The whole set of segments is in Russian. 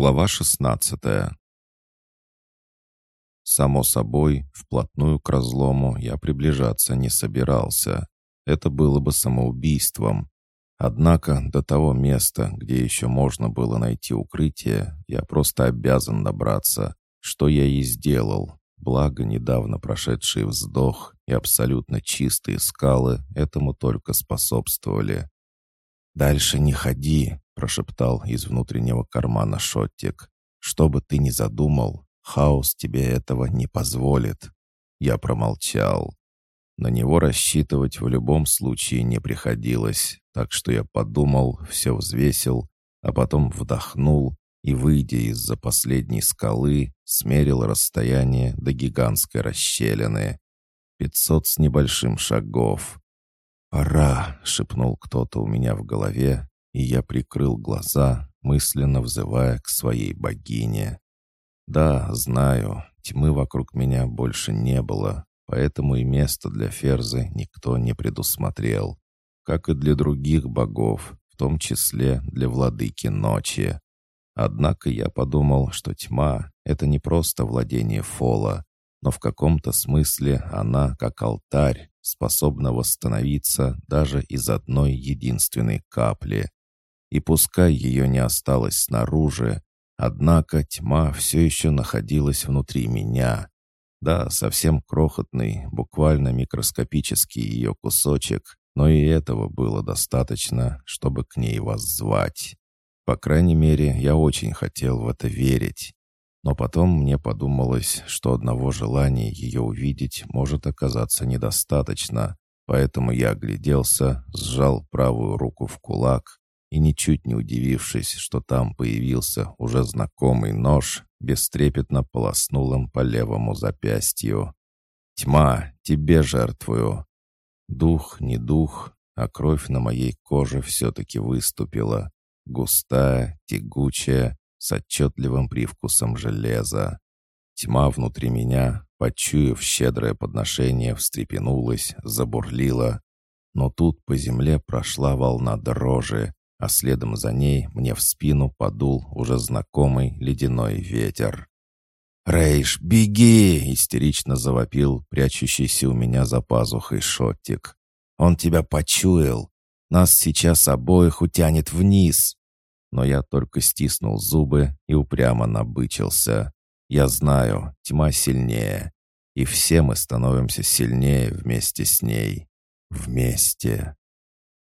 Глава 16 Само собой, вплотную к разлому я приближаться не собирался. Это было бы самоубийством. Однако до того места, где еще можно было найти укрытие, я просто обязан добраться, что я и сделал. Благо, недавно прошедший вздох и абсолютно чистые скалы этому только способствовали. «Дальше не ходи», прошептал из внутреннего кармана Шоттик. «Что бы ты ни задумал, хаос тебе этого не позволит». Я промолчал. На него рассчитывать в любом случае не приходилось, так что я подумал, все взвесил, а потом вдохнул и, выйдя из-за последней скалы, смерил расстояние до гигантской расщелины. Пятьсот с небольшим шагов. «Пора!» — шепнул кто-то у меня в голове, и я прикрыл глаза, мысленно взывая к своей богине. Да, знаю, тьмы вокруг меня больше не было, поэтому и место для Ферзы никто не предусмотрел, как и для других богов, в том числе для владыки ночи. Однако я подумал, что тьма — это не просто владение Фола, но в каком-то смысле она, как алтарь, способна восстановиться даже из одной единственной капли. И пускай ее не осталось снаружи, однако тьма все еще находилась внутри меня. Да, совсем крохотный, буквально микроскопический ее кусочек, но и этого было достаточно, чтобы к ней воззвать. По крайней мере, я очень хотел в это верить. Но потом мне подумалось, что одного желания ее увидеть может оказаться недостаточно, поэтому я огляделся, сжал правую руку в кулак и, ничуть не удивившись, что там появился уже знакомый нож, бестрепетно полоснул им по левому запястью. «Тьма, тебе жертвую!» Дух не дух, а кровь на моей коже все-таки выступила, густая, тягучая, с отчетливым привкусом железа. Тьма внутри меня, почуяв щедрое подношение, встрепенулась, забурлила. Но тут по земле прошла волна дрожи, а следом за ней мне в спину подул уже знакомый ледяной ветер. «Рейш, беги!» — истерично завопил прячущийся у меня за пазухой шоттик. «Он тебя почуял! Нас сейчас обоих утянет вниз!» Но я только стиснул зубы и упрямо набычился. «Я знаю, тьма сильнее, и все мы становимся сильнее вместе с ней. Вместе!»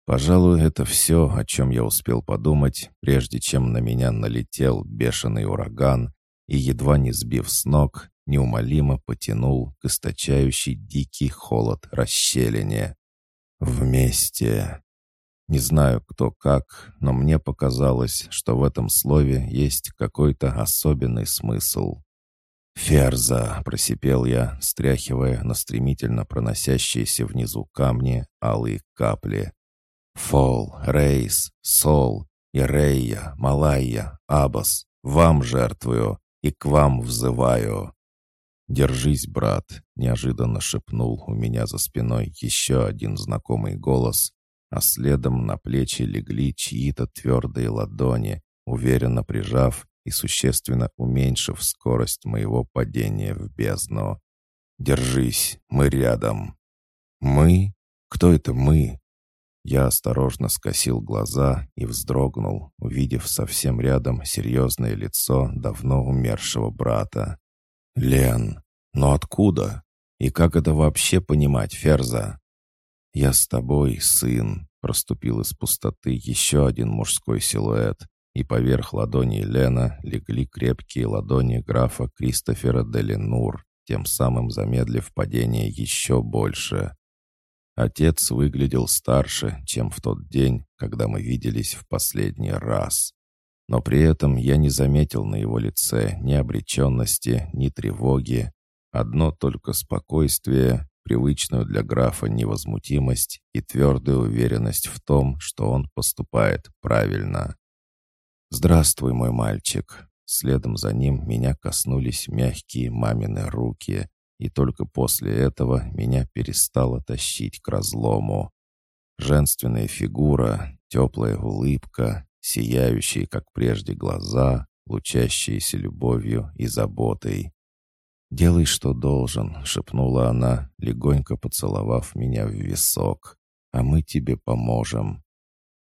Пожалуй, это все, о чем я успел подумать, прежде чем на меня налетел бешеный ураган и, едва не сбив с ног, неумолимо потянул к источающий дикий холод расщелине. Вместе. Не знаю, кто как, но мне показалось, что в этом слове есть какой-то особенный смысл. «Ферза!» — просипел я, стряхивая на стремительно проносящиеся внизу камни алые капли. Фол, Рейс, Сол, Ирея, Малайя, Абас, вам жертвую и к вам взываю». «Держись, брат», — неожиданно шепнул у меня за спиной еще один знакомый голос, а следом на плечи легли чьи-то твердые ладони, уверенно прижав и существенно уменьшив скорость моего падения в бездну. «Держись, мы рядом». «Мы? Кто это мы?» Я осторожно скосил глаза и вздрогнул, увидев совсем рядом серьезное лицо давно умершего брата. «Лен, но откуда? И как это вообще понимать, Ферза?» «Я с тобой, сын», — проступил из пустоты еще один мужской силуэт, и поверх ладони Лена легли крепкие ладони графа Кристофера Делинур, тем самым замедлив падение еще больше. Отец выглядел старше, чем в тот день, когда мы виделись в последний раз. Но при этом я не заметил на его лице ни обреченности, ни тревоги. Одно только спокойствие, привычную для графа невозмутимость и твердая уверенность в том, что он поступает правильно. «Здравствуй, мой мальчик!» Следом за ним меня коснулись мягкие мамины руки, и только после этого меня перестало тащить к разлому. Женственная фигура, теплая улыбка, сияющие, как прежде, глаза, лучащиеся любовью и заботой. «Делай, что должен», — шепнула она, легонько поцеловав меня в висок. «А мы тебе поможем».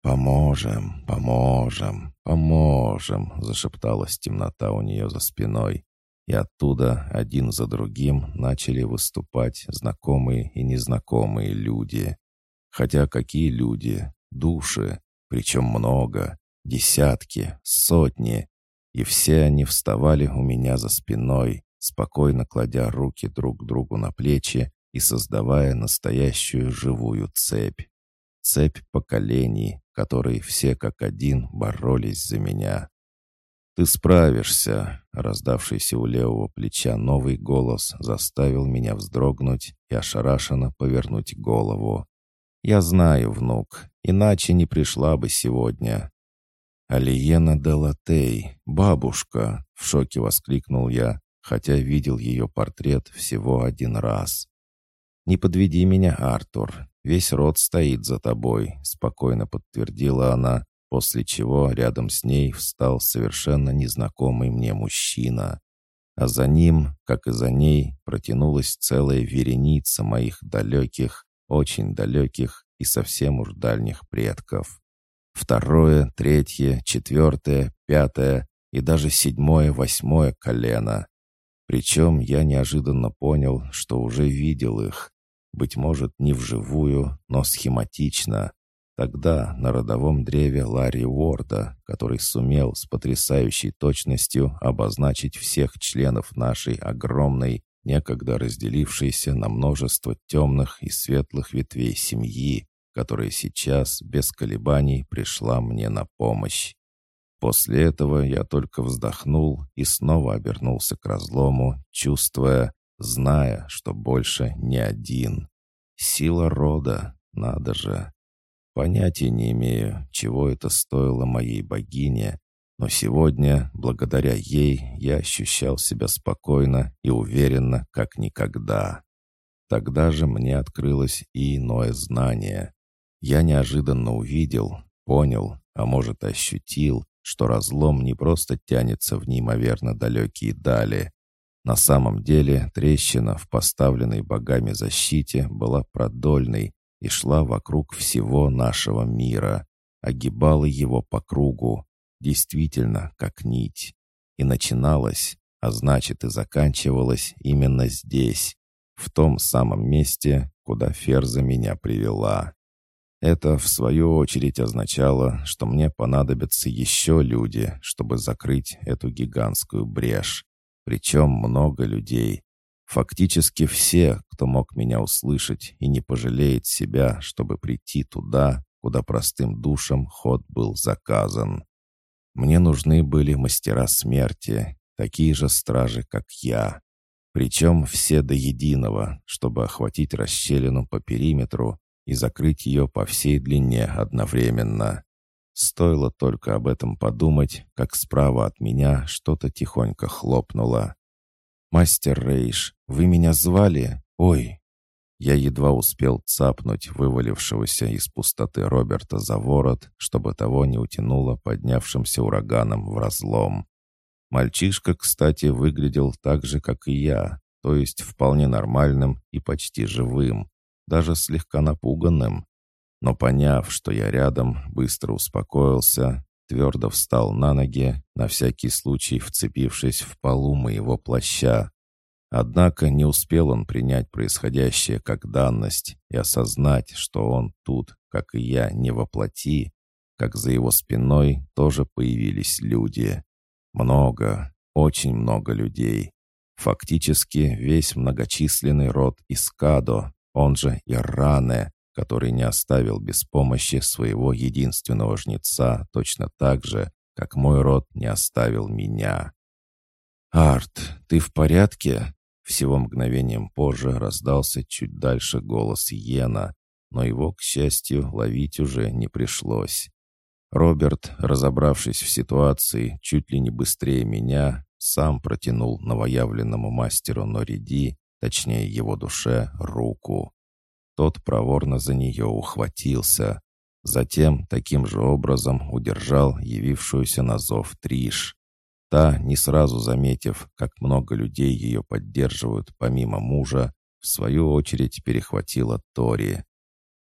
«Поможем, поможем, поможем», — зашепталась темнота у нее за спиной. И оттуда один за другим начали выступать знакомые и незнакомые люди. Хотя какие люди? Души. Причем много. Десятки, сотни. И все они вставали у меня за спиной, спокойно кладя руки друг другу на плечи и создавая настоящую живую цепь. Цепь поколений, которые все как один боролись за меня. «Ты справишься!» — раздавшийся у левого плеча новый голос заставил меня вздрогнуть и ошарашенно повернуть голову. «Я знаю, внук, иначе не пришла бы сегодня». «Алиена де Латей, бабушка!» — в шоке воскликнул я, хотя видел ее портрет всего один раз. «Не подведи меня, Артур, весь род стоит за тобой», — спокойно подтвердила она, после чего рядом с ней встал совершенно незнакомый мне мужчина. А за ним, как и за ней, протянулась целая вереница моих далеких, очень далеких и совсем уж дальних предков. Второе, третье, четвертое, пятое и даже седьмое, восьмое колено. Причем я неожиданно понял, что уже видел их. Быть может, не вживую, но схематично. Тогда на родовом древе Ларри Уорда, который сумел с потрясающей точностью обозначить всех членов нашей огромной, некогда разделившейся на множество темных и светлых ветвей семьи, которая сейчас без колебаний пришла мне на помощь. После этого я только вздохнул и снова обернулся к разлому, чувствуя, зная, что больше не один. Сила рода, надо же. Понятия не имею, чего это стоило моей богине, но сегодня, благодаря ей, я ощущал себя спокойно и уверенно, как никогда. Тогда же мне открылось и иное знание. Я неожиданно увидел, понял, а может ощутил, что разлом не просто тянется в неимоверно далекие дали. На самом деле трещина в поставленной богами защите была продольной и шла вокруг всего нашего мира, огибала его по кругу, действительно как нить. И начиналась, а значит и заканчивалась именно здесь, в том самом месте, куда Ферза меня привела. Это, в свою очередь, означало, что мне понадобятся еще люди, чтобы закрыть эту гигантскую брешь. Причем много людей. Фактически все, кто мог меня услышать и не пожалеет себя, чтобы прийти туда, куда простым душам ход был заказан. Мне нужны были мастера смерти, такие же стражи, как я. Причем все до единого, чтобы охватить расщелину по периметру и закрыть ее по всей длине одновременно. Стоило только об этом подумать, как справа от меня что-то тихонько хлопнуло. «Мастер Рейш, вы меня звали? Ой!» Я едва успел цапнуть вывалившегося из пустоты Роберта за ворот, чтобы того не утянуло поднявшимся ураганом в разлом. Мальчишка, кстати, выглядел так же, как и я, то есть вполне нормальным и почти живым, даже слегка напуганным. Но поняв, что я рядом, быстро успокоился, твердо встал на ноги, на всякий случай вцепившись в полу моего плаща. Однако не успел он принять происходящее как данность и осознать, что он тут, как и я, не воплоти, как за его спиной тоже появились люди. Много, очень много людей. Фактически весь многочисленный род Искадо, он же Иране, который не оставил без помощи своего единственного жнеца точно так же, как мой род не оставил меня. «Арт, ты в порядке?» Всего мгновением позже раздался чуть дальше голос Йена, но его, к счастью, ловить уже не пришлось. Роберт, разобравшись в ситуации чуть ли не быстрее меня, сам протянул новоявленному мастеру Нориди точнее его душе, руку. Тот проворно за нее ухватился. Затем таким же образом удержал явившуюся на зов Триш. Та, не сразу заметив, как много людей ее поддерживают помимо мужа, в свою очередь перехватила Тори.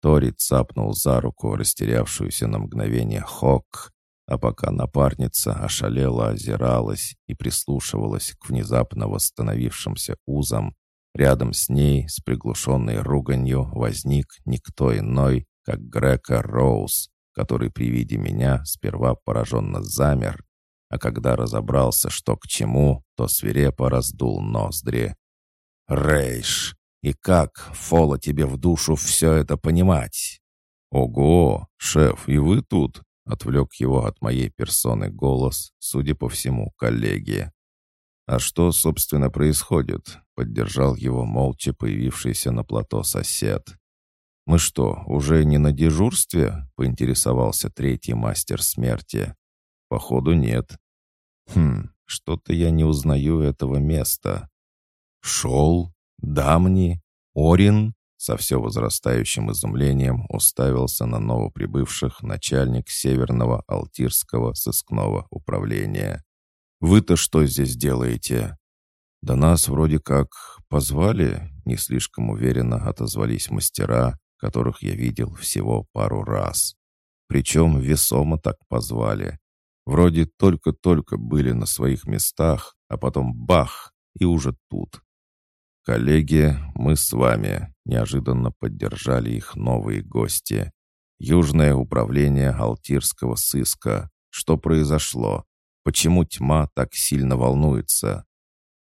Тори цапнул за руку растерявшуюся на мгновение Хок, а пока напарница ошалела озиралась и прислушивалась к внезапно восстановившимся узам, рядом с ней с приглушенной руганью возник никто иной, как Грека Роуз, который при виде меня сперва пораженно замер, а когда разобрался, что к чему, то свирепо раздул ноздри. «Рейш! И как, Фола, тебе в душу все это понимать?» «Ого! Шеф, и вы тут?» — отвлек его от моей персоны голос, судя по всему, коллеги. «А что, собственно, происходит?» — поддержал его молча появившийся на плато сосед. «Мы что, уже не на дежурстве?» — поинтересовался третий мастер смерти. «Походу, нет». «Хм, что-то я не узнаю этого места». «Шел? Дамни? Орин?» Со все возрастающим изумлением уставился на новоприбывших начальник Северного Алтирского сыскного управления. «Вы-то что здесь делаете?» «Да нас вроде как позвали», — не слишком уверенно отозвались мастера, которых я видел всего пару раз. Причем весомо так позвали. Вроде только-только были на своих местах, а потом бах, и уже тут. «Коллеги, мы с вами», — неожиданно поддержали их новые гости. «Южное управление Алтирского сыска. Что произошло? Почему тьма так сильно волнуется?»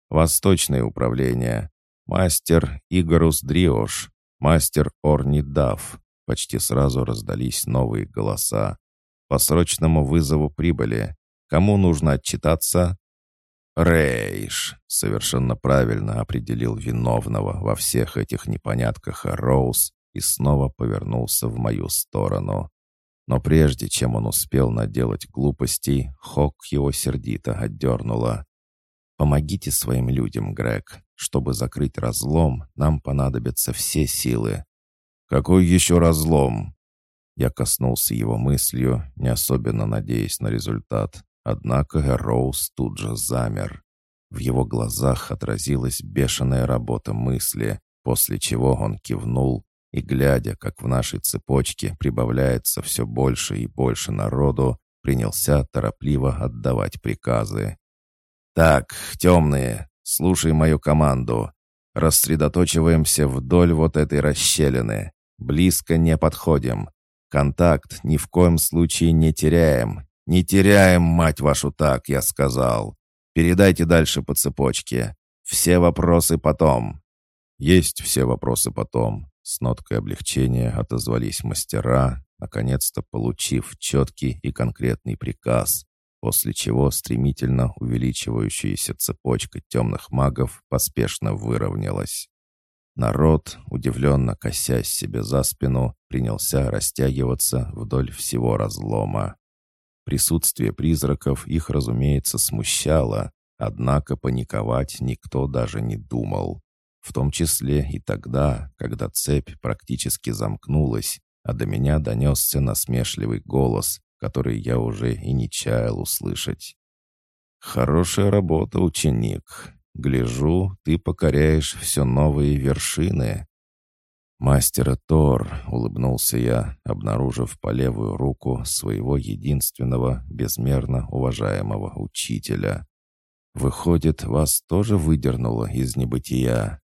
«Восточное управление. Мастер Игорус Дриош. Мастер Орни Дав». Почти сразу раздались новые голоса. «По срочному вызову прибыли. Кому нужно отчитаться?» Рейш совершенно правильно определил виновного во всех этих непонятках Роуз и снова повернулся в мою сторону. Но прежде чем он успел наделать глупостей, Хок его сердито отдернула. «Помогите своим людям, Грег. Чтобы закрыть разлом, нам понадобятся все силы». «Какой еще разлом?» Я коснулся его мыслью, не особенно надеясь на результат. Однако Роуз тут же замер. В его глазах отразилась бешеная работа мысли, после чего он кивнул и, глядя, как в нашей цепочке прибавляется все больше и больше народу, принялся торопливо отдавать приказы. «Так, темные, слушай мою команду. Рассредоточиваемся вдоль вот этой расщелины. Близко не подходим. Контакт ни в коем случае не теряем «Не теряем, мать вашу, так, я сказал. Передайте дальше по цепочке. Все вопросы потом». «Есть все вопросы потом». С ноткой облегчения отозвались мастера, наконец-то получив четкий и конкретный приказ, после чего стремительно увеличивающаяся цепочка темных магов поспешно выровнялась. Народ, удивленно косясь себе за спину, принялся растягиваться вдоль всего разлома. Присутствие призраков их, разумеется, смущало, однако паниковать никто даже не думал. В том числе и тогда, когда цепь практически замкнулась, а до меня донесся насмешливый голос, который я уже и не чаял услышать. «Хорошая работа, ученик. Гляжу, ты покоряешь все новые вершины. «Мастера Тор», — улыбнулся я, обнаружив по левую руку своего единственного, безмерно уважаемого учителя. «Выходит, вас тоже выдернуло из небытия?»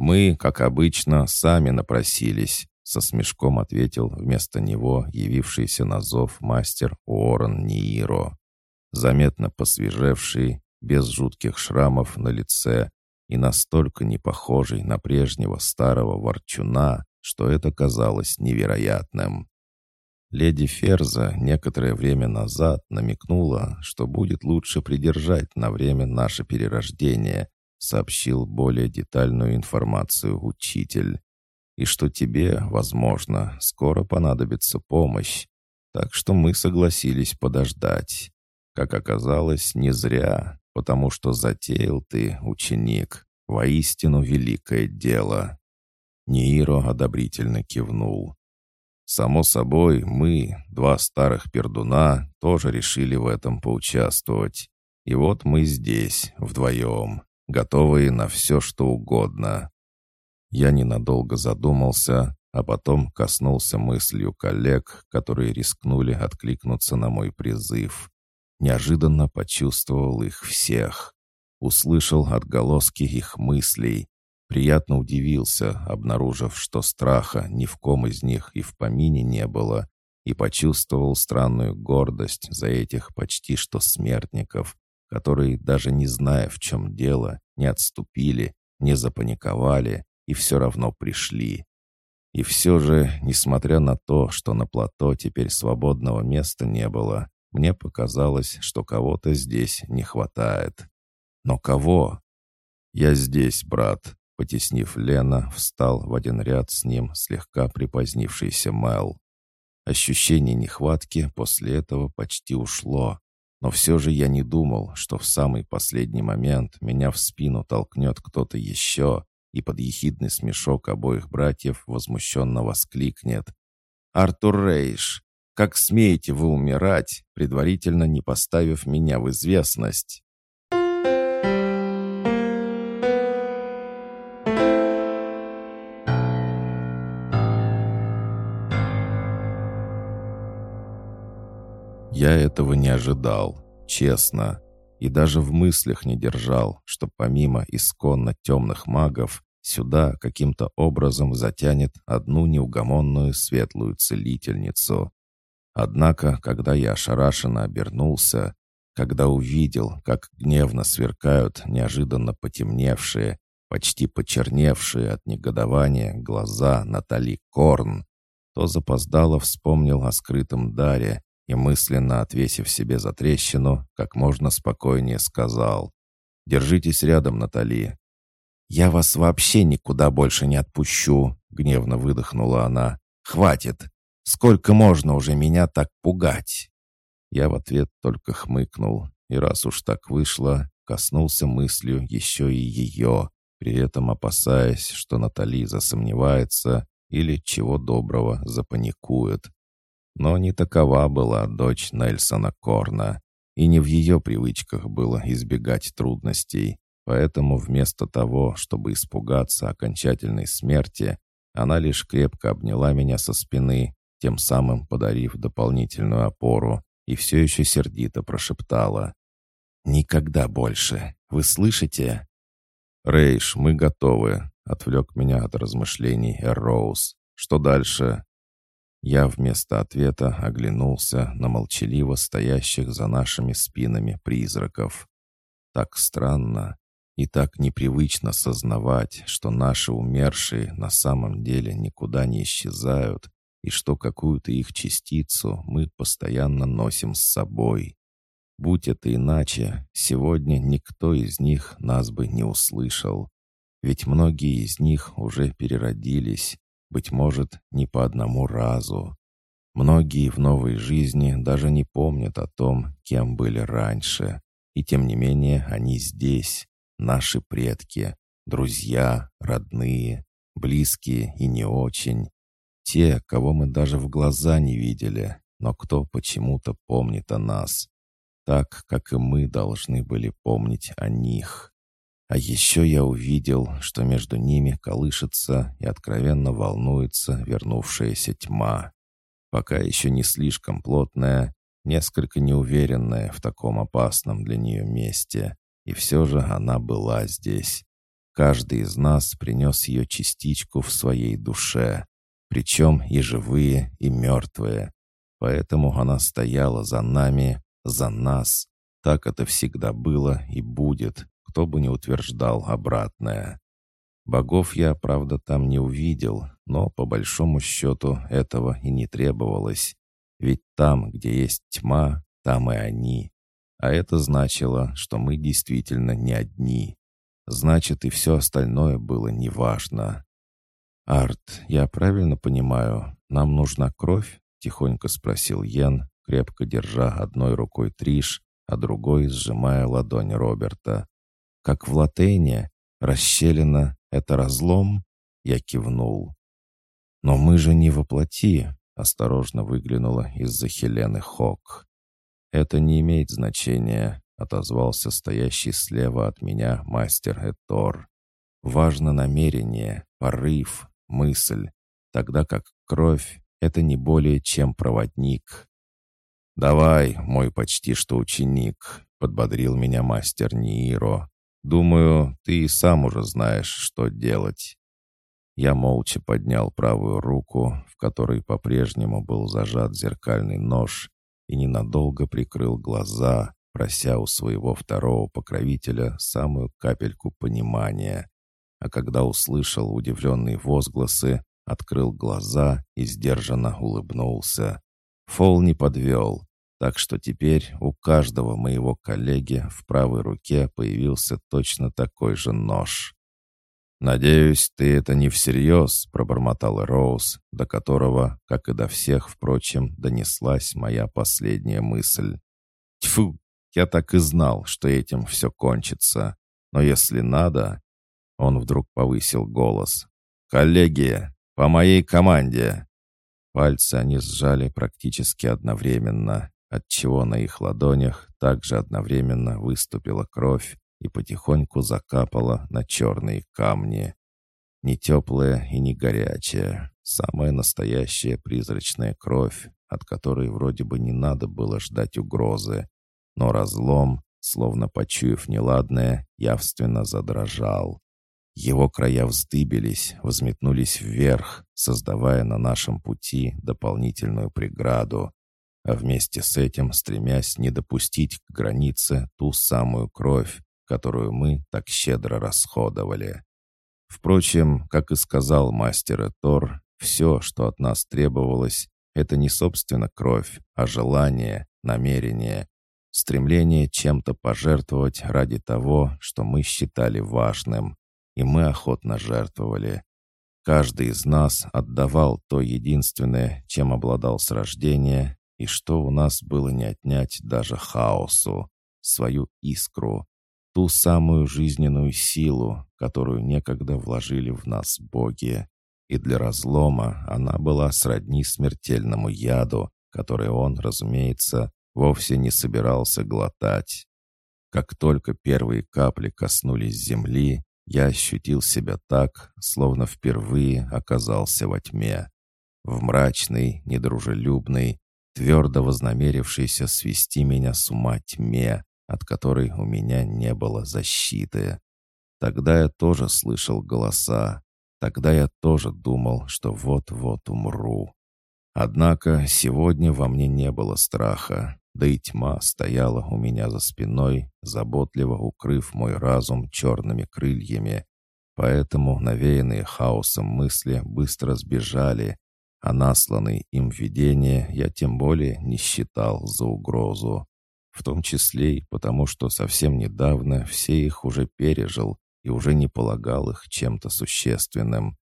«Мы, как обычно, сами напросились», — со смешком ответил вместо него явившийся на зов мастер Уоррен Нииро. Заметно посвежевший, без жутких шрамов на лице и настолько не похожий на прежнего старого ворчуна, что это казалось невероятным. Леди Ферза некоторое время назад намекнула, что будет лучше придержать на время наше перерождение, сообщил более детальную информацию учитель. И что тебе, возможно, скоро понадобится помощь. Так что мы согласились подождать. Как оказалось, не зря потому что затеял ты, ученик, воистину великое дело». Нииро одобрительно кивнул. «Само собой, мы, два старых пердуна, тоже решили в этом поучаствовать. И вот мы здесь, вдвоем, готовые на все, что угодно. Я ненадолго задумался, а потом коснулся мыслью коллег, которые рискнули откликнуться на мой призыв. Неожиданно почувствовал их всех. Услышал отголоски их мыслей. Приятно удивился, обнаружив, что страха ни в ком из них и в помине не было, и почувствовал странную гордость за этих почти что смертников, которые, даже не зная, в чем дело, не отступили, не запаниковали и все равно пришли. И все же, несмотря на то, что на плато теперь свободного места не было, мне показалось, что кого-то здесь не хватает. Но кого? «Я здесь, брат», — потеснив Лена, встал в один ряд с ним слегка припозднившийся Мел. Ощущение нехватки после этого почти ушло, но все же я не думал, что в самый последний момент меня в спину толкнет кто-то еще, и под ехидный смешок обоих братьев возмущенно воскликнет. «Артур Рейш, как смеете вы умирать, предварительно не поставив меня в известность?» Я этого не ожидал, честно и даже в мыслях не держал, что помимо исконно темных магов, сюда каким-то образом затянет одну неугомонную светлую целительницу. Однако, когда я ошарашенно обернулся, когда увидел, как гневно сверкают неожиданно потемневшие, почти почерневшие от негодования глаза Натали Корн, то запоздало вспомнил о скрытом даре и мысленно отвесив себе за трещину, как можно спокойнее сказал «Держитесь рядом, Натали». «Я вас вообще никуда больше не отпущу», — гневно выдохнула она. «Хватит! Сколько можно уже меня так пугать?» Я в ответ только хмыкнул, и раз уж так вышло, коснулся мыслью еще и ее, при этом опасаясь, что Натали засомневается или, чего доброго, запаникует. Но не такова была дочь Нельсона Корна, и не в ее привычках было избегать трудностей. Поэтому вместо того, чтобы испугаться окончательной смерти, она лишь крепко обняла меня со спины, тем самым подарив дополнительную опору, и все еще сердито прошептала. «Никогда больше! Вы слышите?» «Рейш, мы готовы», — отвлек меня от размышлений Эрроуз. «Что дальше?» Я вместо ответа оглянулся на молчаливо стоящих за нашими спинами призраков. Так странно и так непривычно сознавать, что наши умершие на самом деле никуда не исчезают, и что какую-то их частицу мы постоянно носим с собой. Будь это иначе, сегодня никто из них нас бы не услышал. Ведь многие из них уже переродились, быть может, не по одному разу. Многие в новой жизни даже не помнят о том, кем были раньше. И тем не менее они здесь, наши предки, друзья, родные, близкие и не очень. Те, кого мы даже в глаза не видели, но кто почему-то помнит о нас. Так, как и мы должны были помнить о них. А еще я увидел, что между ними колышется и откровенно волнуется вернувшаяся тьма. Пока еще не слишком плотная, несколько неуверенная в таком опасном для нее месте. И все же она была здесь. Каждый из нас принес ее частичку в своей душе, причем и живые, и мертвые. Поэтому она стояла за нами, за нас. Так это всегда было и будет, кто бы не утверждал обратное. Богов я, правда, там не увидел, но по большому счету этого и не требовалось. Ведь там, где есть тьма, там и они. А это значило, что мы действительно не одни. Значит, и все остальное было неважно. «Арт, я правильно понимаю, нам нужна кровь?» — тихонько спросил Йен, крепко держа одной рукой Триш, а другой сжимая ладонь Роберта. Как в латейне, расщелина — это разлом? Я кивнул. Но мы же не воплоти, осторожно выглянула из-за Хелены Хок. Это не имеет значения, отозвался стоящий слева от меня мастер Этор. «Важно намерение, порыв, мысль, тогда как кровь — это не более чем проводник». «Давай, мой почти что ученик», — подбодрил меня мастер Нииро. «Думаю, ты и сам уже знаешь, что делать». Я молча поднял правую руку, в которой по-прежнему был зажат зеркальный нож, и ненадолго прикрыл глаза, прося у своего второго покровителя самую капельку понимания. А когда услышал удивленные возгласы, открыл глаза и сдержанно улыбнулся. Фол не подвел, так что теперь у каждого моего коллеги в правой руке появился точно такой же нож. «Надеюсь, ты это не всерьез», — пробормотал Роуз, до которого, как и до всех, впрочем, донеслась моя последняя мысль. «Тьфу, я так и знал, что этим все кончится. Но если надо...» Он вдруг повысил голос. «Коллеги, по моей команде!» Пальцы они сжали практически одновременно, отчего на их ладонях также одновременно выступила кровь, и потихоньку закапала на черные камни. Не теплая и не горячая, самая настоящая призрачная кровь, от которой вроде бы не надо было ждать угрозы. Но разлом, словно почуяв неладное, явственно задрожал. Его края вздыбились, взметнулись вверх, создавая на нашем пути дополнительную преграду, а вместе с этим стремясь не допустить к границе ту самую кровь, которую мы так щедро расходовали. Впрочем, как и сказал мастер Тор, все, что от нас требовалось, это не собственно кровь, а желание, намерение, стремление чем-то пожертвовать ради того, что мы считали важным, и мы охотно жертвовали. Каждый из нас отдавал то единственное, чем обладал с рождения, и что у нас было не отнять даже хаосу, свою искру, ту самую жизненную силу, которую некогда вложили в нас боги. И для разлома она была сродни смертельному яду, который он, разумеется, вовсе не собирался глотать. Как только первые капли коснулись земли, я ощутил себя так, словно впервые оказался во тьме. В мрачной, недружелюбной, твердо вознамерившейся свести меня с ума тьме, от которой у меня не было защиты. Тогда я тоже слышал голоса. Тогда я тоже думал, что вот-вот умру. Однако сегодня во мне не было страха, да и тьма стояла у меня за спиной, заботливо укрыв мой разум черными крыльями. Поэтому навеянные хаосом мысли быстро сбежали, а насланные им видения я тем более не считал за угрозу в том числе и потому, что совсем недавно все их уже пережил и уже не полагал их чем-то существенным.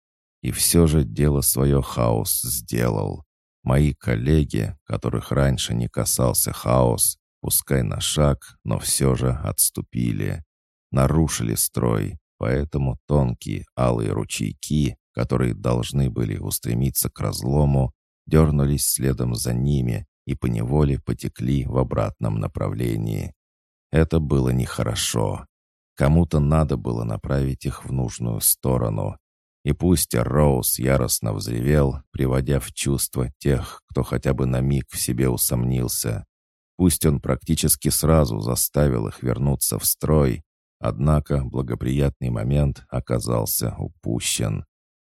И все же дело свое хаос сделал. Мои коллеги, которых раньше не касался хаос, пускай на шаг, но все же отступили. Нарушили строй, поэтому тонкие алые ручейки, которые должны были устремиться к разлому, дернулись следом за ними, и поневоле потекли в обратном направлении. Это было нехорошо. Кому-то надо было направить их в нужную сторону. И пусть Роуз яростно взревел, приводя в чувство тех, кто хотя бы на миг в себе усомнился. Пусть он практически сразу заставил их вернуться в строй, однако благоприятный момент оказался упущен.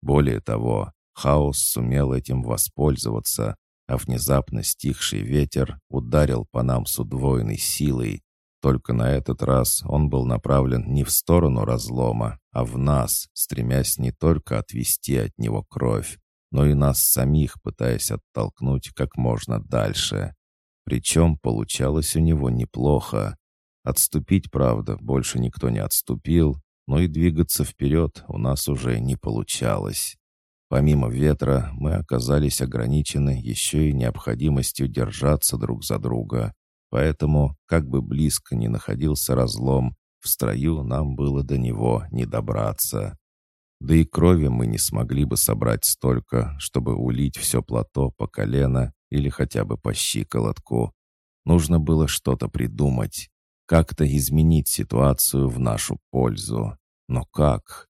Более того, хаос сумел этим воспользоваться, а внезапно стихший ветер ударил по нам с удвоенной силой. Только на этот раз он был направлен не в сторону разлома, а в нас, стремясь не только отвести от него кровь, но и нас самих пытаясь оттолкнуть как можно дальше. Причем получалось у него неплохо. Отступить, правда, больше никто не отступил, но и двигаться вперед у нас уже не получалось. Помимо ветра, мы оказались ограничены еще и необходимостью держаться друг за друга. Поэтому, как бы близко ни находился разлом, в строю нам было до него не добраться. Да и крови мы не смогли бы собрать столько, чтобы улить все плато по колено или хотя бы по щиколотку. Нужно было что-то придумать. Как-то изменить ситуацию в нашу пользу. Но как?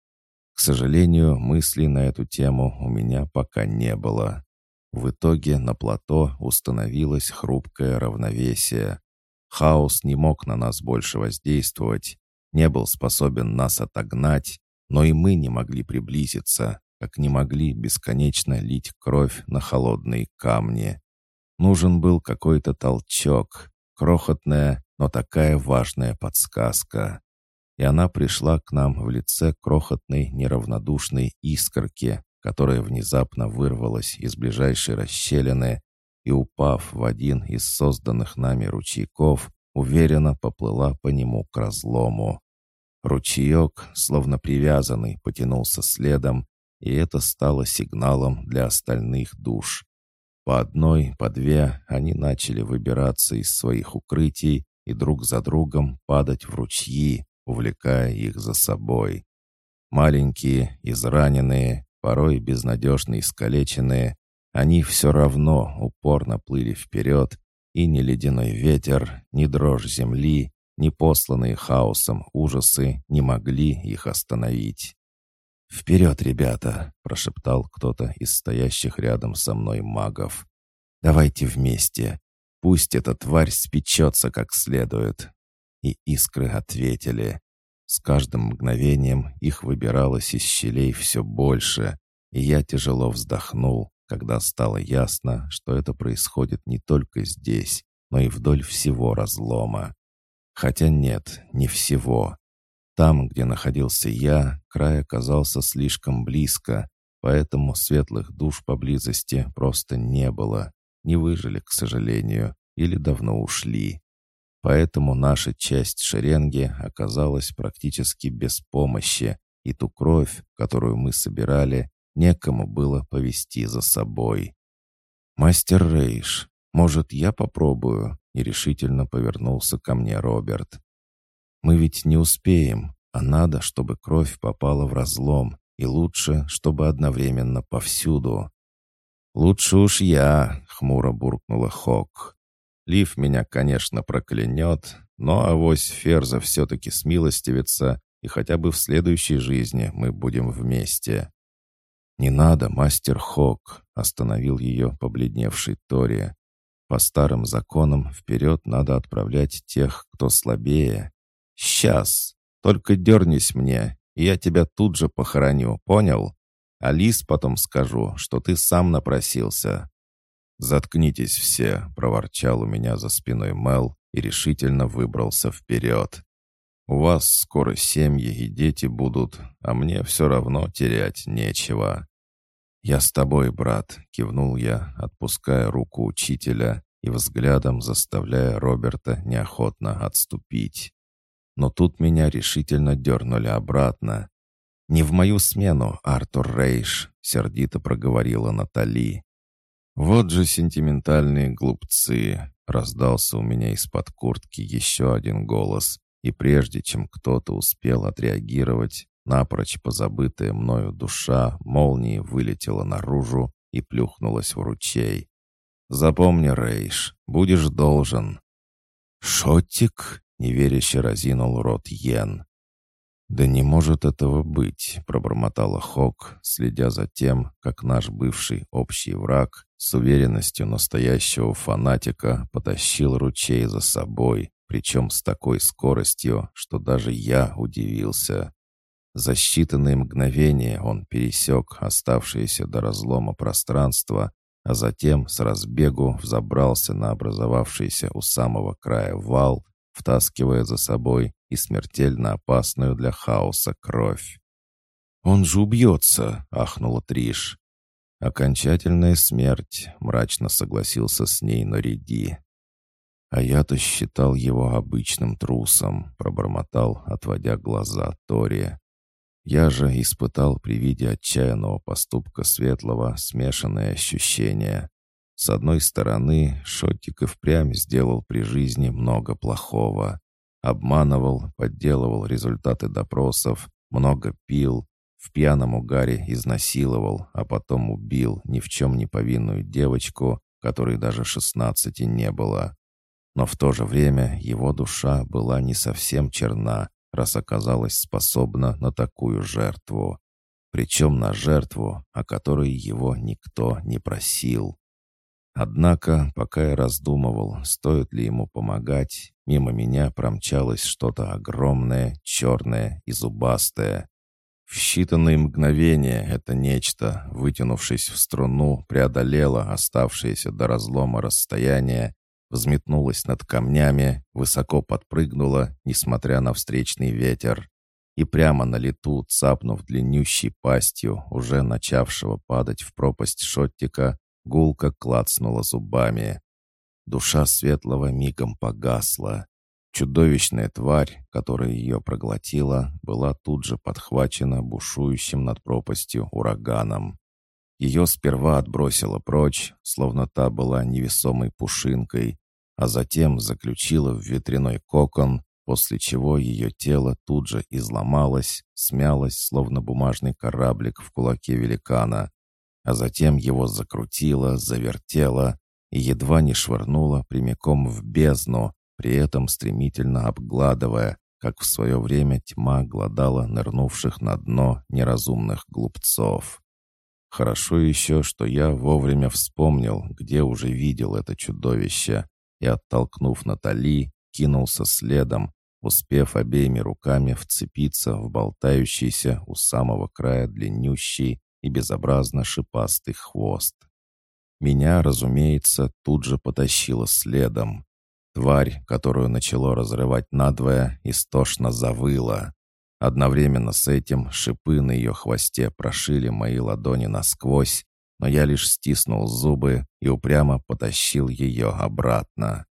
К сожалению, мыслей на эту тему у меня пока не было. В итоге на плато установилось хрупкое равновесие. Хаос не мог на нас больше воздействовать, не был способен нас отогнать, но и мы не могли приблизиться, как не могли бесконечно лить кровь на холодные камни. Нужен был какой-то толчок, крохотная, но такая важная подсказка. И она пришла к нам в лице крохотной неравнодушной искорки, которая внезапно вырвалась из ближайшей расщелины и, упав в один из созданных нами ручейков, уверенно поплыла по нему к разлому. Ручеек, словно привязанный, потянулся следом, и это стало сигналом для остальных душ. По одной, по две они начали выбираться из своих укрытий и друг за другом падать в ручьи, увлекая их за собой. Маленькие, израненные, порой безнадежно искалеченные, они все равно упорно плыли вперед, и ни ледяной ветер, ни дрожь земли, ни посланные хаосом ужасы не могли их остановить. «Вперед, ребята!» — прошептал кто-то из стоящих рядом со мной магов. «Давайте вместе. Пусть эта тварь спечется как следует». И искры ответили. С каждым мгновением их выбиралось из щелей все больше, и я тяжело вздохнул, когда стало ясно, что это происходит не только здесь, но и вдоль всего разлома. Хотя нет, не всего. Там, где находился я, край оказался слишком близко, поэтому светлых душ поблизости просто не было. Не выжили, к сожалению, или давно ушли. Поэтому наша часть шеренги оказалась практически без помощи, и ту кровь, которую мы собирали, некому было повести за собой. «Мастер Рейш, может, я попробую?» — нерешительно повернулся ко мне Роберт. «Мы ведь не успеем, а надо, чтобы кровь попала в разлом, и лучше, чтобы одновременно повсюду». «Лучше уж я», — хмуро буркнула Хок. «Лив меня, конечно, проклянет, но авось Ферза все-таки смилостивится, и хотя бы в следующей жизни мы будем вместе». «Не надо, мастер Хок», — остановил ее побледневший Тори. «По старым законам вперед надо отправлять тех, кто слабее. Сейчас! Только дернись мне, и я тебя тут же похороню, понял? Алис потом скажу, что ты сам напросился». «Заткнитесь все», — проворчал у меня за спиной Мел и решительно выбрался вперед. «У вас скоро семьи и дети будут, а мне все равно терять нечего». «Я с тобой, брат», — кивнул я, отпуская руку учителя и взглядом заставляя Роберта неохотно отступить. Но тут меня решительно дернули обратно. «Не в мою смену, Артур Рейш», — сердито проговорила Натали. «Вот же сентиментальные глупцы!» — раздался у меня из-под куртки еще один голос, и прежде чем кто-то успел отреагировать, Напрочь позабытая мною душа молнией вылетела наружу и плюхнулась в ручей. «Запомни, Рейш, будешь должен». «Шотик?» — неверяще разинул рот Йен. «Да не может этого быть», — пробормотала Хок, следя за тем, как наш бывший общий враг с уверенностью настоящего фанатика потащил ручей за собой, причем с такой скоростью, что даже я удивился. За считанные мгновения он пересек оставшееся до разлома пространство, а затем с разбегу взобрался на образовавшийся у самого края вал, втаскивая за собой и смертельно опасную для хаоса кровь. «Он же убьется!» — ахнула Триш. «Окончательная смерть», — мрачно согласился с ней Нориди. «А я-то считал его обычным трусом», — пробормотал, отводя глаза Тори. Я же испытал при виде отчаянного поступка Светлого смешанные ощущения. С одной стороны, Шотик и впрямь сделал при жизни много плохого. Обманывал, подделывал результаты допросов, много пил, в пьяном угаре изнасиловал, а потом убил ни в чем не повинную девочку, которой даже шестнадцати не было. Но в то же время его душа была не совсем черна, раз оказалась способна на такую жертву. Причем на жертву, о которой его никто не просил. Однако, пока я раздумывал, стоит ли ему помогать, мимо меня промчалось что-то огромное, черное и зубастое. В считанные мгновения это нечто, вытянувшись в струну, преодолело оставшееся до разлома расстояние, взметнулось над камнями, высоко подпрыгнуло, несмотря на встречный ветер, и прямо на лету, цапнув длиннющей пастью, уже начавшего падать в пропасть шоттика, гулко клацнула зубами. Душа светлого мигом погасла. Чудовищная тварь, которая ее проглотила, была тут же подхвачена бушующим над пропастью ураганом. Ее сперва отбросило прочь, словно та была невесомой пушинкой, а затем заключила в ветряной кокон, после чего ее тело тут же изломалось, смялось, словно бумажный кораблик в кулаке великана, а затем его закрутило, завертело и едва не швырнуло прямиком в бездну, при этом стремительно обгладывая, как в свое время тьма гладала нырнувших на дно неразумных глупцов. Хорошо еще, что я вовремя вспомнил, где уже видел это чудовище, и, оттолкнув Натали, кинулся следом, успев обеими руками вцепиться в болтающийся у самого края длиннющий и безобразно шипастый хвост. Меня, разумеется, тут же потащило следом. Тварь, которую начало разрывать надвое, истошно завыла. Одновременно с этим шипы на ее хвосте прошили мои ладони насквозь, но я лишь стиснул зубы и упрямо потащил ее обратно.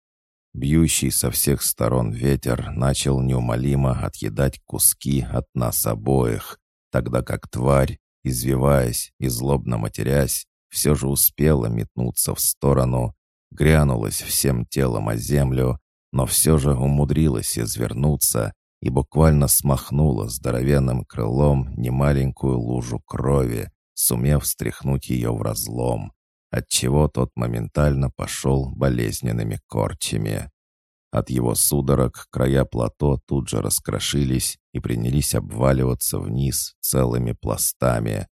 Бьющий со всех сторон ветер начал неумолимо отъедать куски от нас обоих, тогда как тварь, извиваясь и злобно матерясь, все же успела метнуться в сторону, грянулась всем телом о землю, но все же умудрилась извернуться и буквально смахнула здоровенным крылом немаленькую лужу крови, сумев стряхнуть ее в разлом, отчего тот моментально пошел болезненными корчами. От его судорог края плато тут же раскрошились и принялись обваливаться вниз целыми пластами.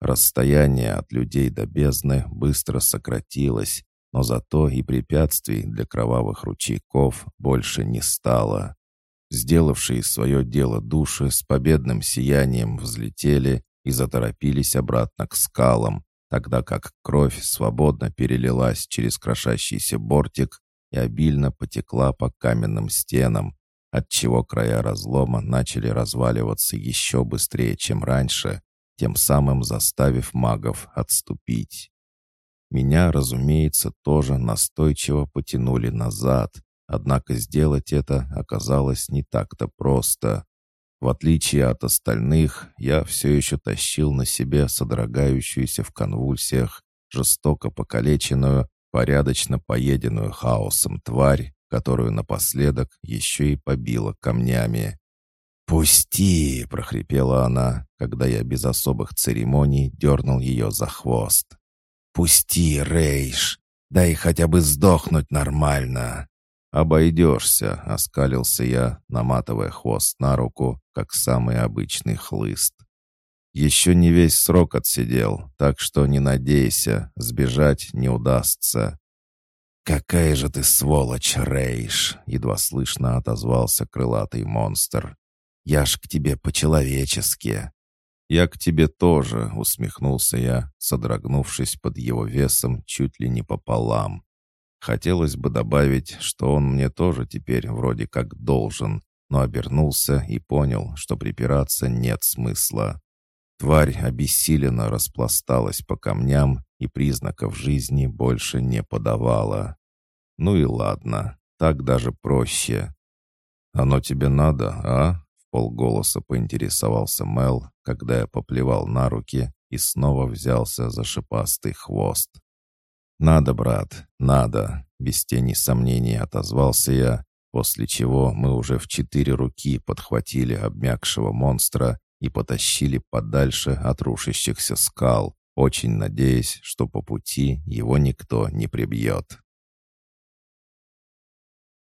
Расстояние от людей до бездны быстро сократилось, но зато и препятствий для кровавых ручейков больше не стало. Сделавшие свое дело души с победным сиянием взлетели и заторопились обратно к скалам, тогда как кровь свободно перелилась через крошащийся бортик и обильно потекла по каменным стенам, отчего края разлома начали разваливаться еще быстрее, чем раньше, тем самым заставив магов отступить. Меня, разумеется, тоже настойчиво потянули назад, однако сделать это оказалось не так-то просто. В отличие от остальных, я все еще тащил на себе содрогающуюся в конвульсиях, жестоко покалеченную, порядочно поеденную хаосом тварь, которую напоследок еще и побила камнями. «Пусти!» — прохрипела она, когда я без особых церемоний дернул ее за хвост. «Пусти, Рейш! Дай хотя бы сдохнуть нормально!» «Обойдешься», — оскалился я, наматывая хвост на руку, как самый обычный хлыст. «Еще не весь срок отсидел, так что не надейся, сбежать не удастся». «Какая же ты сволочь, Рейш!» — едва слышно отозвался крылатый монстр. «Я ж к тебе по-человечески». «Я к тебе тоже», — усмехнулся я, содрогнувшись под его весом чуть ли не пополам. Хотелось бы добавить, что он мне тоже теперь вроде как должен, но обернулся и понял, что припираться нет смысла. Тварь обессиленно распласталась по камням и признаков жизни больше не подавала. Ну и ладно, так даже проще. «Оно тебе надо, а?» — в полголоса поинтересовался Мел, когда я поплевал на руки и снова взялся за шипастый хвост. «Надо, брат, надо!» — без тени сомнений отозвался я, после чего мы уже в четыре руки подхватили обмякшего монстра и потащили подальше от рушащихся скал, очень надеясь, что по пути его никто не прибьет.